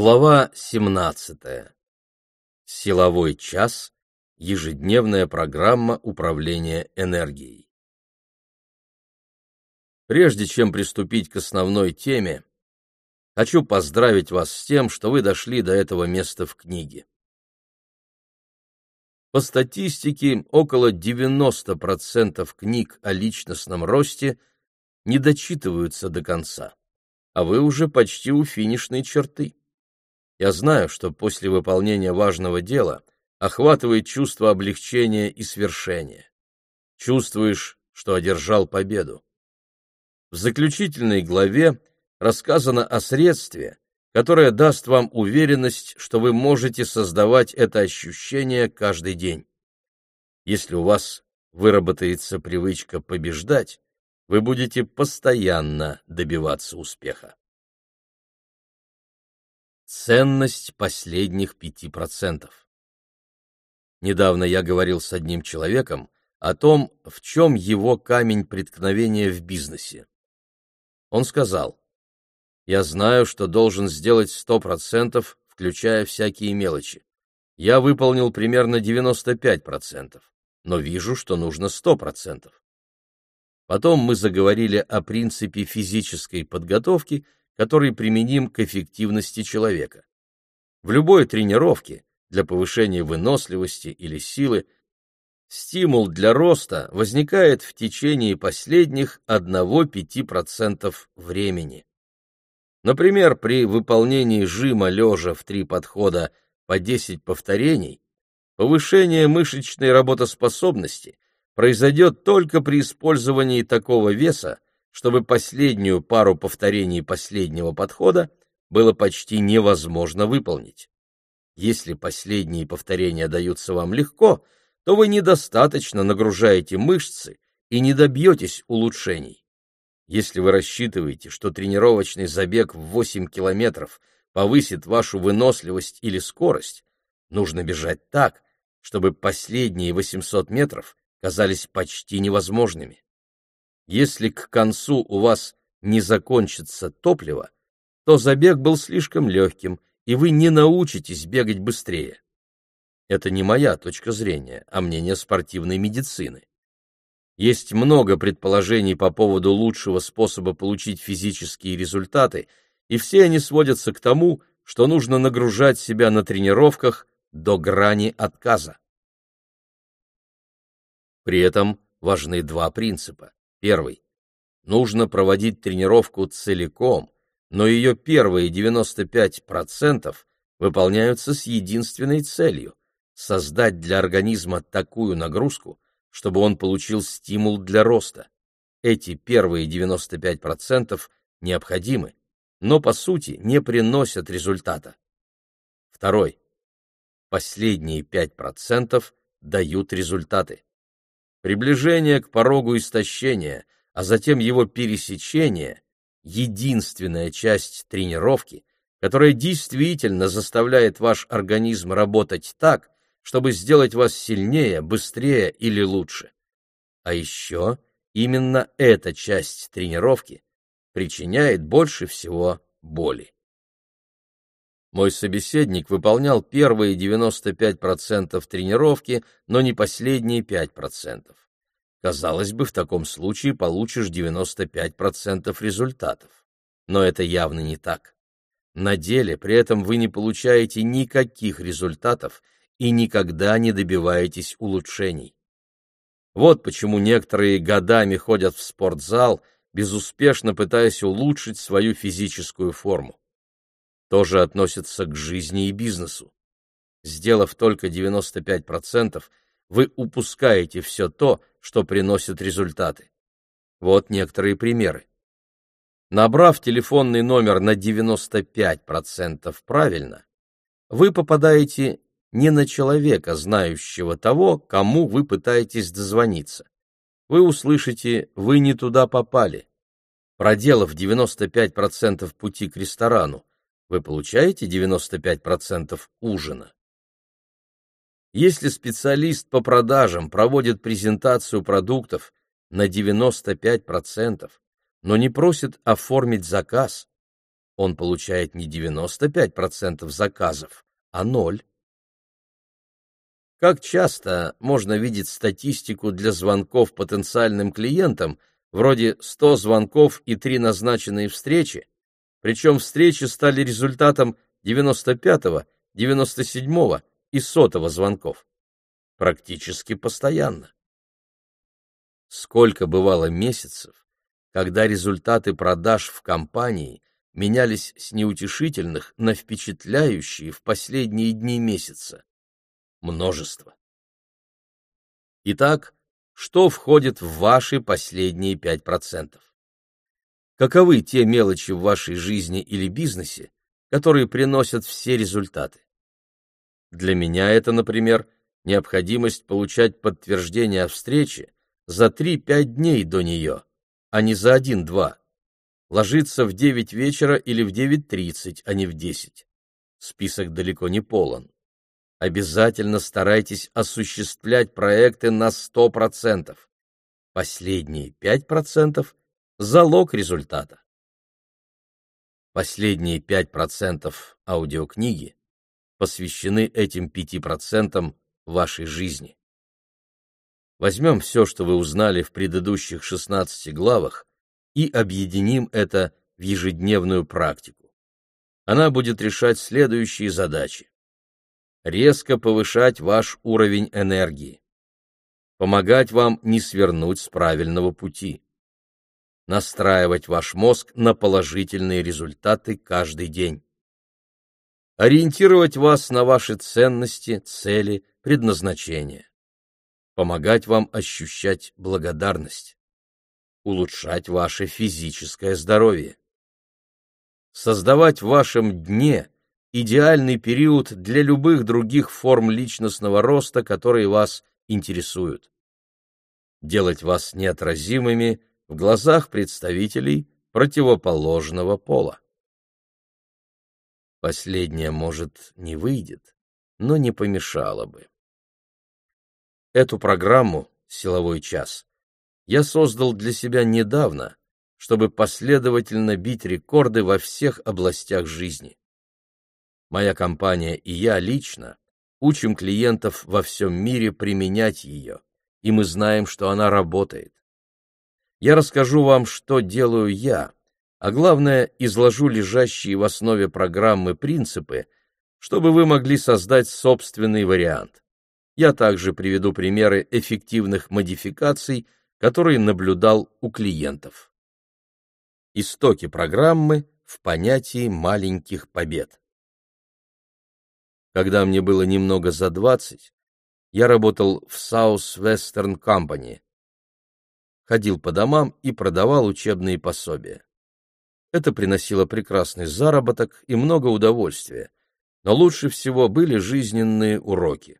Глава 17. Силовой час. Ежедневная программа управления энергией. Прежде чем приступить к основной теме, хочу поздравить вас с тем, что вы дошли до этого места в книге. По статистике, около 90% книг о личностном росте не дочитываются до конца, а вы уже почти у финишной черты. Я знаю, что после выполнения важного дела охватывает чувство облегчения и свершения. Чувствуешь, что одержал победу. В заключительной главе рассказано о средстве, которое даст вам уверенность, что вы можете создавать это ощущение каждый день. Если у вас выработается привычка побеждать, вы будете постоянно добиваться успеха. Ценность последних пяти процентов. Недавно я говорил с одним человеком о том, в чем его камень преткновения в бизнесе. Он сказал, «Я знаю, что должен сделать сто процентов, включая всякие мелочи. Я выполнил примерно 95%, но вижу, что нужно сто процентов. Потом мы заговорили о принципе физической подготовки – который применим к эффективности человека. В любой тренировке для повышения выносливости или силы стимул для роста возникает в течение последних 1-5% времени. Например, при выполнении жима лежа в три подхода по 10 повторений повышение мышечной работоспособности произойдет только при использовании такого веса, чтобы последнюю пару повторений последнего подхода было почти невозможно выполнить. Если последние повторения даются вам легко, то вы недостаточно нагружаете мышцы и не добьетесь улучшений. Если вы рассчитываете, что тренировочный забег в 8 километров повысит вашу выносливость или скорость, нужно бежать так, чтобы последние 800 метров казались почти невозможными. Если к концу у вас не закончится топливо, то забег был слишком легким, и вы не научитесь бегать быстрее. Это не моя точка зрения, а мнение спортивной медицины. Есть много предположений по поводу лучшего способа получить физические результаты, и все они сводятся к тому, что нужно нагружать себя на тренировках до грани отказа. При этом важны два принципа. Первый. Нужно проводить тренировку целиком, но ее первые 95% выполняются с единственной целью – создать для организма такую нагрузку, чтобы он получил стимул для роста. Эти первые 95% необходимы, но по сути не приносят результата. Второй. Последние 5% дают результаты. Приближение к порогу истощения, а затем его пересечение — единственная часть тренировки, которая действительно заставляет ваш организм работать так, чтобы сделать вас сильнее, быстрее или лучше. А еще именно эта часть тренировки причиняет больше всего боли. Мой собеседник выполнял первые 95% тренировки, но не последние 5%. Казалось бы, в таком случае получишь 95% результатов. Но это явно не так. На деле при этом вы не получаете никаких результатов и никогда не добиваетесь улучшений. Вот почему некоторые годами ходят в спортзал, безуспешно пытаясь улучшить свою физическую форму тоже относится к жизни и бизнесу. Сделав только 95%, вы упускаете все то, что приносит результаты. Вот некоторые примеры. Набрав телефонный номер на 95% правильно, вы попадаете не на человека, знающего того, кому вы пытаетесь дозвониться. Вы услышите «вы не туда попали». Проделав 95% пути к ресторану, вы получаете 95% ужина. Если специалист по продажам проводит презентацию продуктов на 95%, но не просит оформить заказ, он получает не 95% заказов, а ноль. Как часто можно видеть статистику для звонков потенциальным клиентам, вроде 100 звонков и 3 назначенные встречи, причем встречи стали результатом 95-го, 97-го и 100-го звонков. Практически постоянно. Сколько бывало месяцев, когда результаты продаж в компании менялись с неутешительных на впечатляющие в последние дни месяца. Множество. Итак, что входит в ваши последние 5%? Каковы те мелочи в вашей жизни или бизнесе, которые приносят все результаты? Для меня это, например, необходимость получать подтверждение о встрече за 3-5 дней до нее, а не за 1-2 ложиться в 9 вечера или в 9.30, а не в 10. Список далеко не полон. Обязательно старайтесь осуществлять проекты на 100%. Последние 5% – залог результата. Последние 5% аудиокниги посвящены этим 5% вашей жизни. Возьмем все, что вы узнали в предыдущих 16 главах, и объединим это в ежедневную практику. Она будет решать следующие задачи. Резко повышать ваш уровень энергии. Помогать вам не свернуть с правильного пути. Настраивать ваш мозг на положительные результаты каждый день. Ориентировать вас на ваши ценности, цели, предназначения. Помогать вам ощущать благодарность улучшать ваше физическое здоровье. Создавать в вашем дне идеальный период для любых других форм личностного роста, которые вас интересуют. Делать вас неотразимыми в глазах представителей противоположного пола. Последнее, может, не выйдет, но не помешало бы. Эту программу «Силовой час» я создал для себя недавно, чтобы последовательно бить рекорды во всех областях жизни. Моя компания и я лично учим клиентов во всем мире применять ее, и мы знаем, что она работает. Я расскажу вам, что делаю я, а главное, изложу лежащие в основе программы принципы, чтобы вы могли создать собственный вариант. Я также приведу примеры эффективных модификаций – который наблюдал у клиентов. Истоки программы в понятии маленьких побед. Когда мне было немного за двадцать, я работал в South Western Company. Ходил по домам и продавал учебные пособия. Это приносило прекрасный заработок и много удовольствия, но лучше всего были жизненные уроки.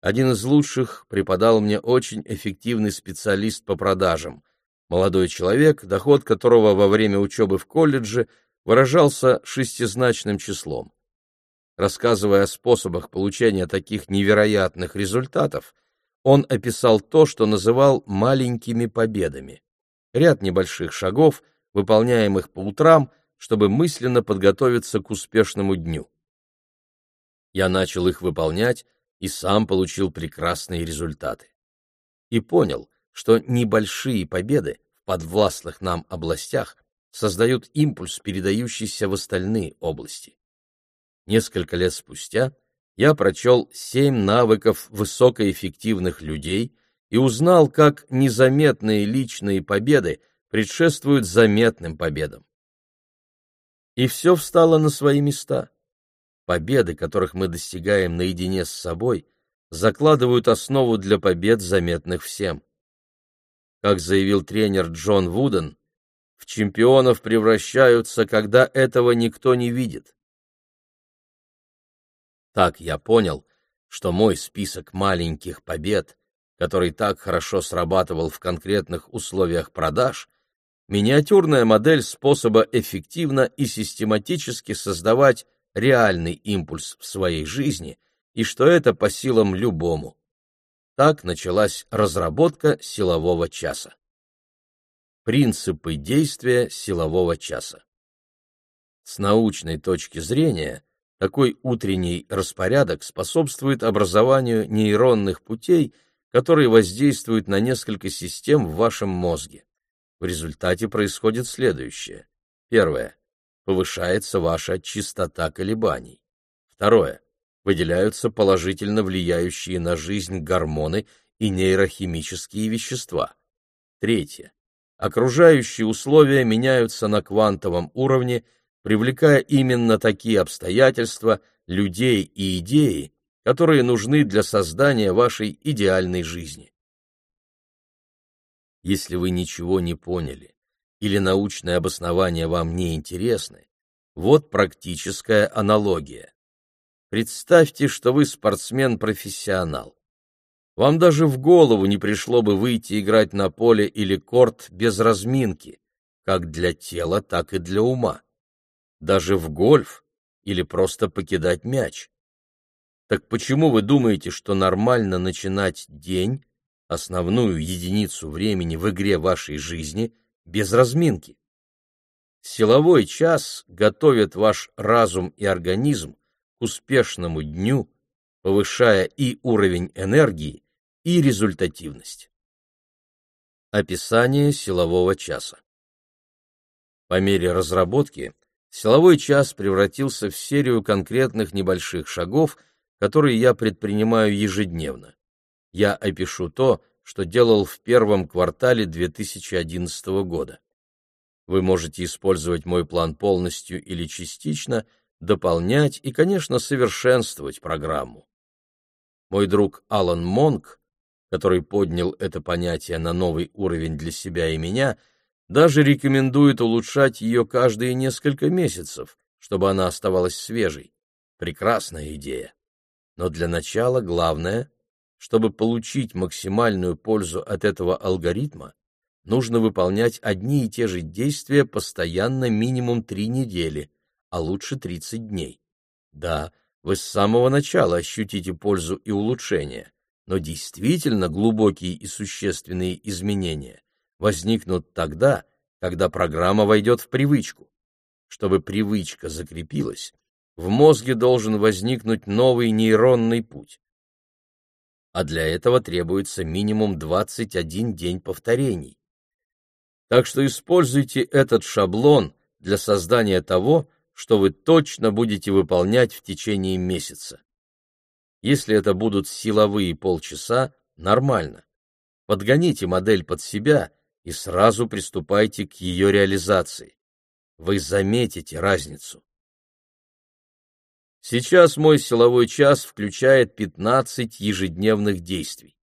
Один из лучших преподал мне очень эффективный специалист по продажам, молодой человек, доход которого во время учебы в колледже выражался шестизначным числом. Рассказывая о способах получения таких невероятных результатов, он описал то, что называл маленькими победами. Ряд небольших шагов, выполняемых по утрам, чтобы мысленно подготовиться к успешному дню. Я начал их выполнять, и сам получил прекрасные результаты. И понял, что небольшие победы в подвластных нам областях создают импульс, передающийся в остальные области. Несколько лет спустя я прочел семь навыков высокоэффективных людей и узнал, как незаметные личные победы предшествуют заметным победам. И все встало на свои места. Победы, которых мы достигаем наедине с собой, закладывают основу для побед, заметных всем. Как заявил тренер Джон Вуден, в чемпионов превращаются, когда этого никто не видит. Так я понял, что мой список маленьких побед, который так хорошо срабатывал в конкретных условиях продаж, миниатюрная модель способа эффективно и систематически создавать реальный импульс в своей жизни и что это по силам любому. Так началась разработка силового часа. Принципы действия силового часа. С научной точки зрения, такой утренний распорядок способствует образованию нейронных путей, которые воздействуют на несколько систем в вашем мозге. В результате происходит следующее. Первое. Повышается ваша частота колебаний. Второе. Выделяются положительно влияющие на жизнь гормоны и нейрохимические вещества. Третье. Окружающие условия меняются на квантовом уровне, привлекая именно такие обстоятельства, людей и идеи, которые нужны для создания вашей идеальной жизни. Если вы ничего не поняли или научные обоснования вам не интересны, вот практическая аналогия. Представьте, что вы спортсмен-профессионал. Вам даже в голову не пришло бы выйти играть на поле или корт без разминки, как для тела, так и для ума. Даже в гольф или просто покидать мяч. Так почему вы думаете, что нормально начинать день, основную единицу времени в игре вашей жизни, без разминки? Силовой час готовит ваш разум и организм к успешному дню, повышая и уровень энергии, и результативность. Описание силового часа. По мере разработки силовой час превратился в серию конкретных небольших шагов, которые я предпринимаю ежедневно. Я опишу то, что делал в первом квартале 2011 года. Вы можете использовать мой план полностью или частично, дополнять и, конечно, совершенствовать программу. Мой друг Алан Монк, который поднял это понятие на новый уровень для себя и меня, даже рекомендует улучшать ее каждые несколько месяцев, чтобы она оставалась свежей. Прекрасная идея. Но для начала главное, чтобы получить максимальную пользу от этого алгоритма, нужно выполнять одни и те же действия постоянно минимум три недели, а лучше 30 дней. Да, вы с самого начала ощутите пользу и улучшение, но действительно глубокие и существенные изменения возникнут тогда, когда программа войдет в привычку. Чтобы привычка закрепилась, в мозге должен возникнуть новый нейронный путь. А для этого требуется минимум 21 день повторений. Так что используйте этот шаблон для создания того, что вы точно будете выполнять в течение месяца. Если это будут силовые полчаса, нормально. Подгоните модель под себя и сразу приступайте к ее реализации. Вы заметите разницу. Сейчас мой силовой час включает 15 ежедневных действий.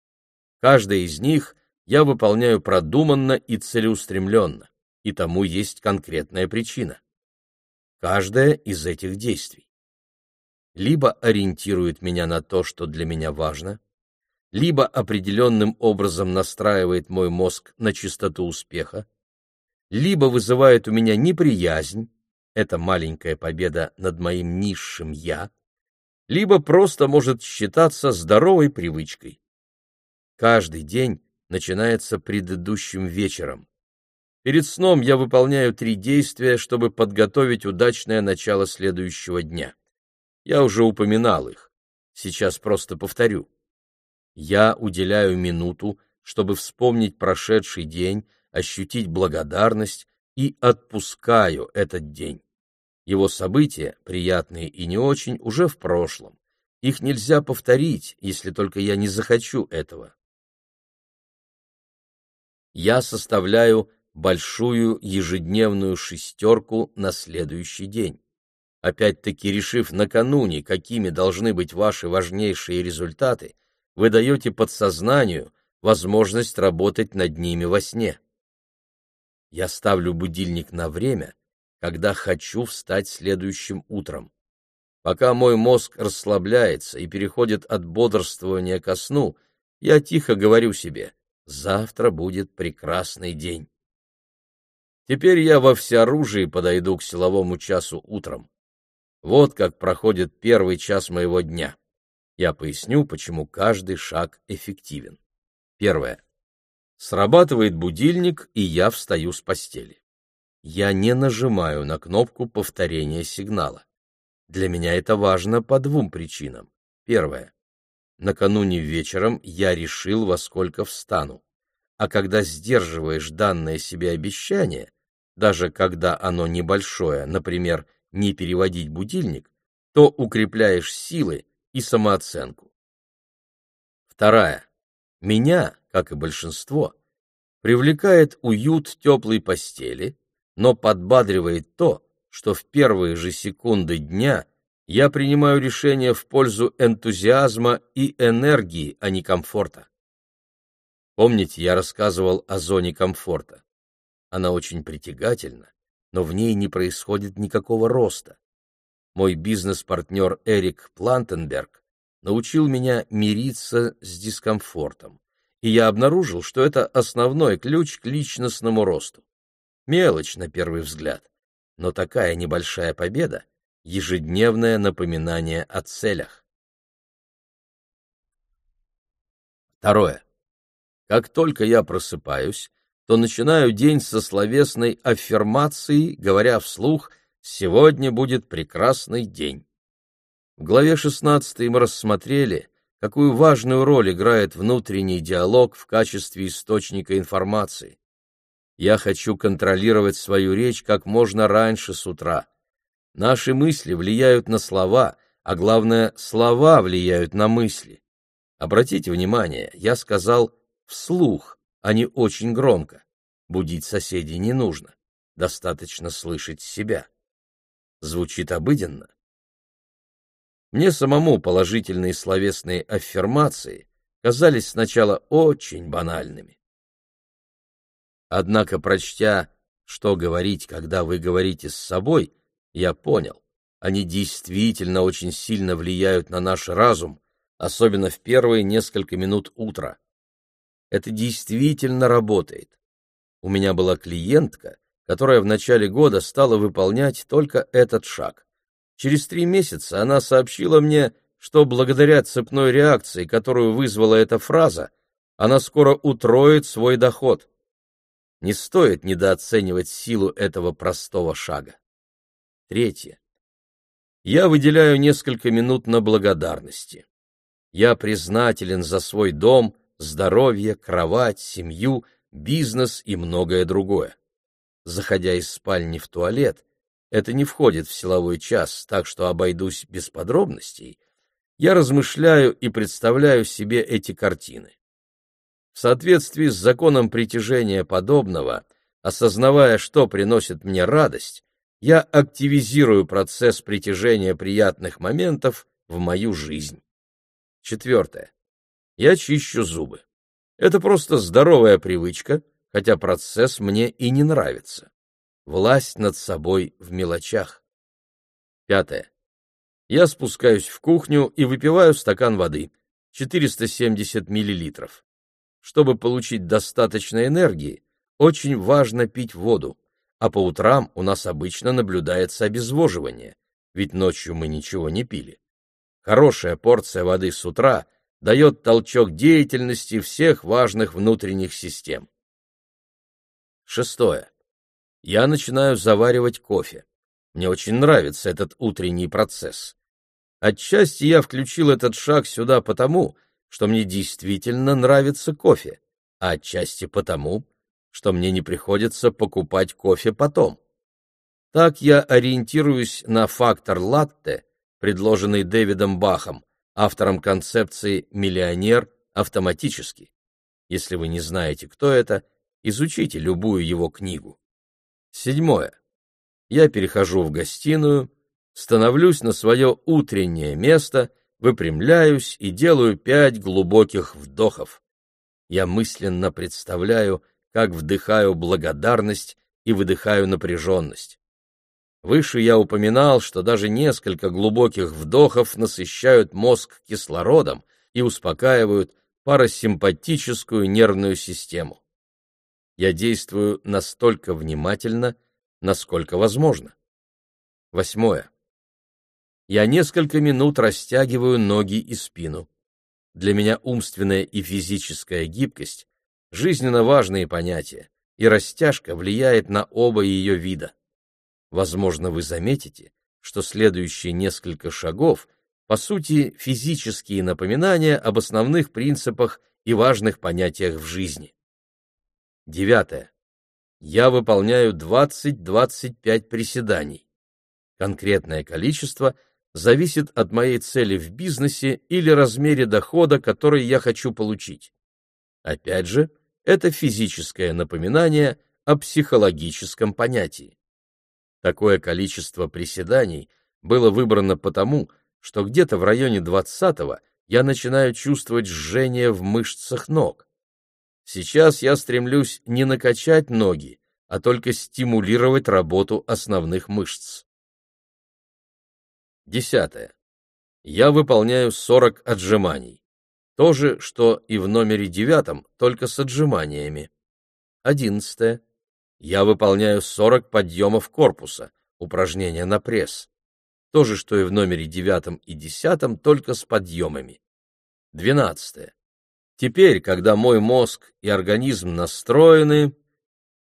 Каждое из них я выполняю продуманно и целеустремленно, и тому есть конкретная причина. Каждое из этих действий либо ориентирует меня на то, что для меня важно, либо определенным образом настраивает мой мозг на чистоту успеха, либо вызывает у меня неприязнь, это маленькая победа над моим низшим «я», либо просто может считаться здоровой привычкой. Каждый день начинается предыдущим вечером. Перед сном я выполняю три действия, чтобы подготовить удачное начало следующего дня. Я уже упоминал их. Сейчас просто повторю. Я уделяю минуту, чтобы вспомнить прошедший день, ощутить благодарность и отпускаю этот день. Его события, приятные и не очень, уже в прошлом. Их нельзя повторить, если только я не захочу этого. Я составляю большую ежедневную шестерку на следующий день. Опять-таки решив накануне, какими должны быть ваши важнейшие результаты, вы даете подсознанию возможность работать над ними во сне. Я ставлю будильник на время, когда хочу встать следующим утром. Пока мой мозг расслабляется и переходит от бодрствования ко сну, я тихо говорю себе «завтра будет прекрасный день». Теперь я во всеоружии подойду к силовому часу утром. Вот как проходит первый час моего дня. Я поясню, почему каждый шаг эффективен. Первое. Срабатывает будильник, и я встаю с постели. я не нажимаю на кнопку повторения сигнала. Для меня это важно по двум причинам. Первое. Накануне вечером я решил, во сколько встану. А когда сдерживаешь данное себе обещание, даже когда оно небольшое, например, не переводить будильник, то укрепляешь силы и самооценку. Вторая. Меня, как и большинство, привлекает уют теплой постели, но подбадривает то, что в первые же секунды дня я принимаю решение в пользу энтузиазма и энергии, а не комфорта. Помните, я рассказывал о зоне комфорта. Она очень притягательна, но в ней не происходит никакого роста. Мой бизнес-партнер Эрик Плантенберг научил меня мириться с дискомфортом, и я обнаружил, что это основной ключ к личностному росту. Мелочь на первый взгляд, но такая небольшая победа — ежедневное напоминание о целях. Второе. Как только я просыпаюсь, то начинаю день со словесной аффирмацией, говоря вслух «Сегодня будет прекрасный день». В главе 16 мы рассмотрели, какую важную роль играет внутренний диалог в качестве источника информации. Я хочу контролировать свою речь как можно раньше с утра. Наши мысли влияют на слова, а главное, слова влияют на мысли. Обратите внимание, я сказал «вслух», а не очень громко. Будить соседей не нужно, достаточно слышать себя. Звучит обыденно. Мне самому положительные словесные аффирмации казались сначала очень банальными. Однако, прочтя «Что говорить, когда вы говорите с собой», я понял, они действительно очень сильно влияют на наш разум, особенно в первые несколько минут утра. Это действительно работает. У меня была клиентка, которая в начале года стала выполнять только этот шаг. Через три месяца она сообщила мне, что благодаря цепной реакции, которую вызвала эта фраза, она скоро утроит свой доход. Не стоит недооценивать силу этого простого шага. Третье. Я выделяю несколько минут на благодарности. Я признателен за свой дом, здоровье, кровать, семью, бизнес и многое другое. Заходя из спальни в туалет, это не входит в силовой час, так что обойдусь без подробностей, я размышляю и представляю себе эти картины. В соответствии с законом притяжения подобного, осознавая, что приносит мне радость, я активизирую процесс притяжения приятных моментов в мою жизнь. Четвертое я чищу зубы. Это просто здоровая привычка, хотя процесс мне и не нравится. Власть над собой в мелочах. Пятое. Я спускаюсь в кухню и выпиваю стакан воды, 470 миллилитров. Чтобы получить достаточно энергии, очень важно пить воду, а по утрам у нас обычно наблюдается обезвоживание, ведь ночью мы ничего не пили. Хорошая порция воды с утра — дает толчок деятельности всех важных внутренних систем. Шестое. Я начинаю заваривать кофе. Мне очень нравится этот утренний процесс. Отчасти я включил этот шаг сюда потому, что мне действительно нравится кофе, а отчасти потому, что мне не приходится покупать кофе потом. Так я ориентируюсь на фактор латте, предложенный Дэвидом Бахом, автором концепции «миллионер автоматически». Если вы не знаете, кто это, изучите любую его книгу. Седьмое. Я перехожу в гостиную, становлюсь на свое утреннее место, выпрямляюсь и делаю пять глубоких вдохов. Я мысленно представляю, как вдыхаю благодарность и выдыхаю напряженность. Выше я упоминал, что даже несколько глубоких вдохов насыщают мозг кислородом и успокаивают парасимпатическую нервную систему. Я действую настолько внимательно, насколько возможно. Восьмое. Я несколько минут растягиваю ноги и спину. Для меня умственная и физическая гибкость – жизненно важные понятия, и растяжка влияет на оба ее вида. Возможно, вы заметите, что следующие несколько шагов по сути физические напоминания об основных принципах и важных понятиях в жизни. Девятое. Я выполняю 20-25 приседаний. Конкретное количество зависит от моей цели в бизнесе или размере дохода, который я хочу получить. Опять же, это физическое напоминание о психологическом понятии. Такое количество приседаний было выбрано потому, что где-то в районе 20-го я начинаю чувствовать жжение в мышцах ног. Сейчас я стремлюсь не накачать ноги, а только стимулировать работу основных мышц. Десятое. Я выполняю 40 отжиманий. То же, что и в номере девятом, только с отжиманиями. Одиннадцатое. Я выполняю 40 подъемов корпуса, упражнения на пресс. То же, что и в номере девятом и десятом, только с подъемами. Двенадцатое. Теперь, когда мой мозг и организм настроены,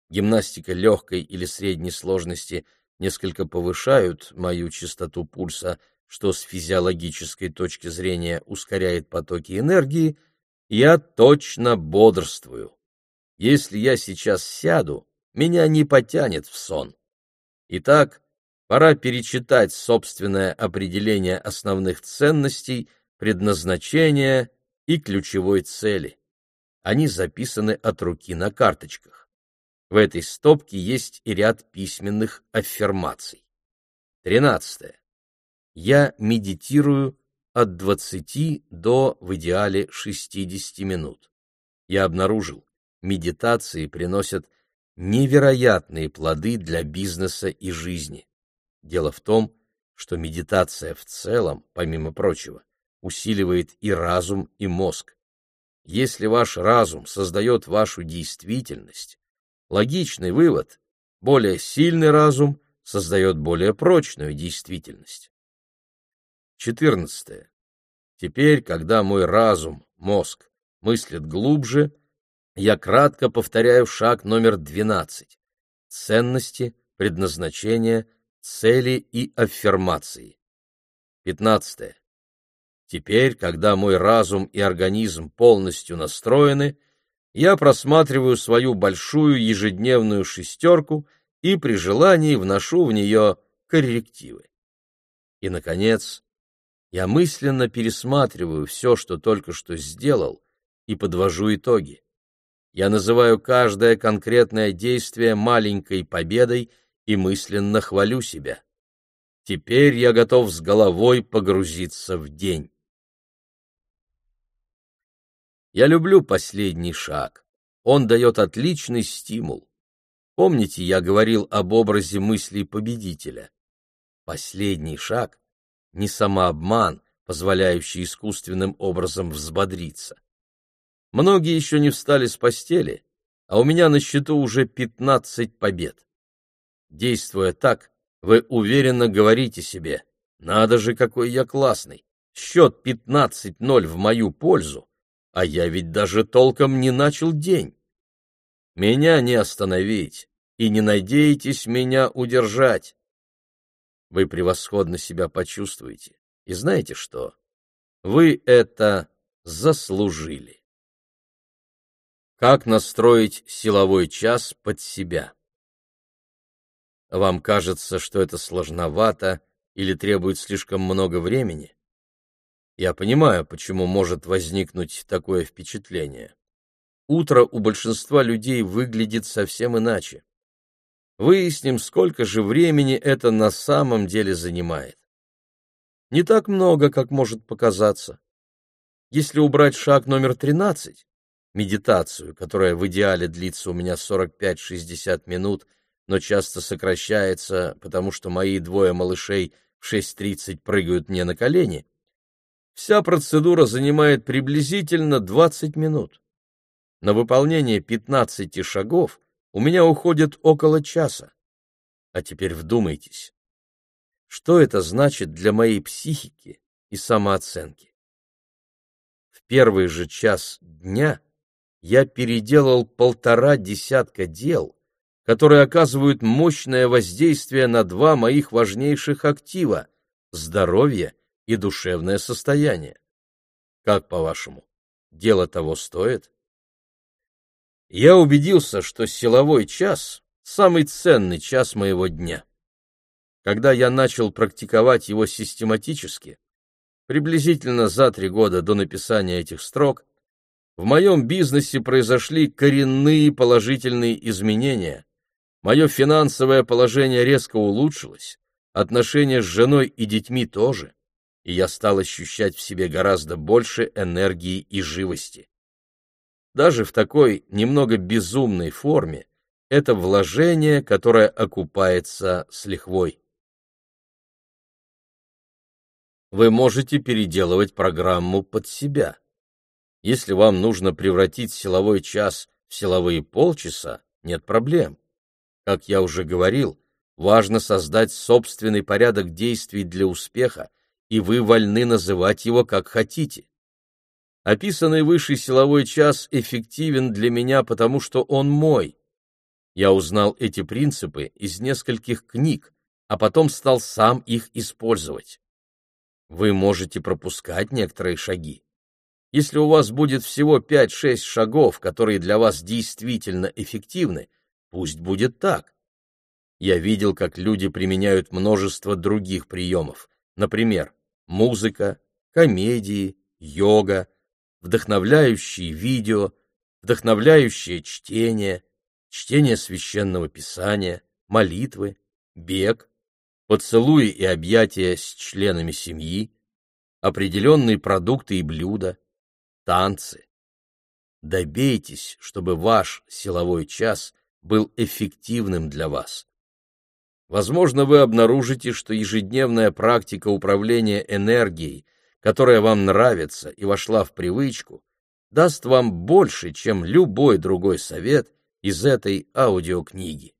гимнастика легкой или средней сложности несколько повышают мою частоту пульса, что с физиологической точки зрения ускоряет потоки энергии, я точно бодрствую. Если я сейчас сяду, меня не потянет в сон. Итак, пора перечитать собственное определение основных ценностей, предназначения и ключевой цели. Они записаны от руки на карточках. В этой стопке есть и ряд письменных аффирмаций. Тринадцатое. Я медитирую от 20 до, в идеале, 60 минут. Я обнаружил, медитации приносят невероятные плоды для бизнеса и жизни. Дело в том, что медитация в целом, помимо прочего, усиливает и разум, и мозг. Если ваш разум создает вашу действительность, логичный вывод – более сильный разум создает более прочную действительность. 14. Теперь, когда мой разум, мозг, мыслит глубже, я кратко повторяю шаг номер 12. Ценности, предназначение, цели и аффирмации. 15. Теперь, когда мой разум и организм полностью настроены, я просматриваю свою большую ежедневную шестерку и при желании вношу в нее коррективы. И, наконец, я мысленно пересматриваю все, что только что сделал, и подвожу итоги. Я называю каждое конкретное действие маленькой победой и мысленно хвалю себя. Теперь я готов с головой погрузиться в день. Я люблю последний шаг. Он дает отличный стимул. Помните, я говорил об образе мыслей победителя? Последний шаг — не самообман, позволяющий искусственным образом взбодриться. Многие еще не встали с постели, а у меня на счету уже пятнадцать побед. Действуя так, вы уверенно говорите себе, надо же, какой я классный, счет пятнадцать-ноль в мою пользу, а я ведь даже толком не начал день. Меня не остановить, и не надейтесь меня удержать. Вы превосходно себя почувствуете, и знаете что? Вы это заслужили. Как настроить силовой час под себя? Вам кажется, что это сложновато или требует слишком много времени? Я понимаю, почему может возникнуть такое впечатление. Утро у большинства людей выглядит совсем иначе. Выясним, сколько же времени это на самом деле занимает. Не так много, как может показаться. Если убрать шаг номер 13, медитацию, которая в идеале длится у меня 45-60 минут, но часто сокращается, потому что мои двое малышей в 6.30 прыгают мне на колени, Вся процедура занимает приблизительно 20 минут. На выполнение 15 шагов у меня уходит около часа. А теперь вдумайтесь, что это значит для моей психики и самооценки. В первый же час дня я переделал полтора десятка дел, которые оказывают мощное воздействие на два моих важнейших актива – здоровье и душевное состояние. Как по-вашему, дело того стоит? Я убедился, что силовой час – самый ценный час моего дня. Когда я начал практиковать его систематически, приблизительно за три года до написания этих строк, в моем бизнесе произошли коренные положительные изменения. Мое финансовое положение резко улучшилось, отношения с женой и детьми тоже, и я стал ощущать в себе гораздо больше энергии и живости. Даже в такой немного безумной форме это вложение, которое окупается с лихвой. Вы можете переделывать программу под себя. Если вам нужно превратить силовой час в силовые полчаса, нет проблем. Как я уже говорил, важно создать собственный порядок действий для успеха, и вы вольны называть его как хотите. Описанный выше силовой час эффективен для меня, потому что он мой. Я узнал эти принципы из нескольких книг, а потом стал сам их использовать. Вы можете пропускать некоторые шаги. Если у вас будет всего 5-6 шагов, которые для вас действительно эффективны, пусть будет так. Я видел, как люди применяют множество других приемов, например, музыка, комедии, йога, вдохновляющие видео, вдохновляющее чтение, чтение священного писания, молитвы, бег, поцелуи и объятия с членами семьи, определенные продукты и блюда, танцы. Добейтесь, чтобы ваш силовой час был эффективным для вас. Возможно, вы обнаружите, что ежедневная практика управления энергией, которая вам нравится и вошла в привычку, даст вам больше, чем любой другой совет из этой аудиокниги.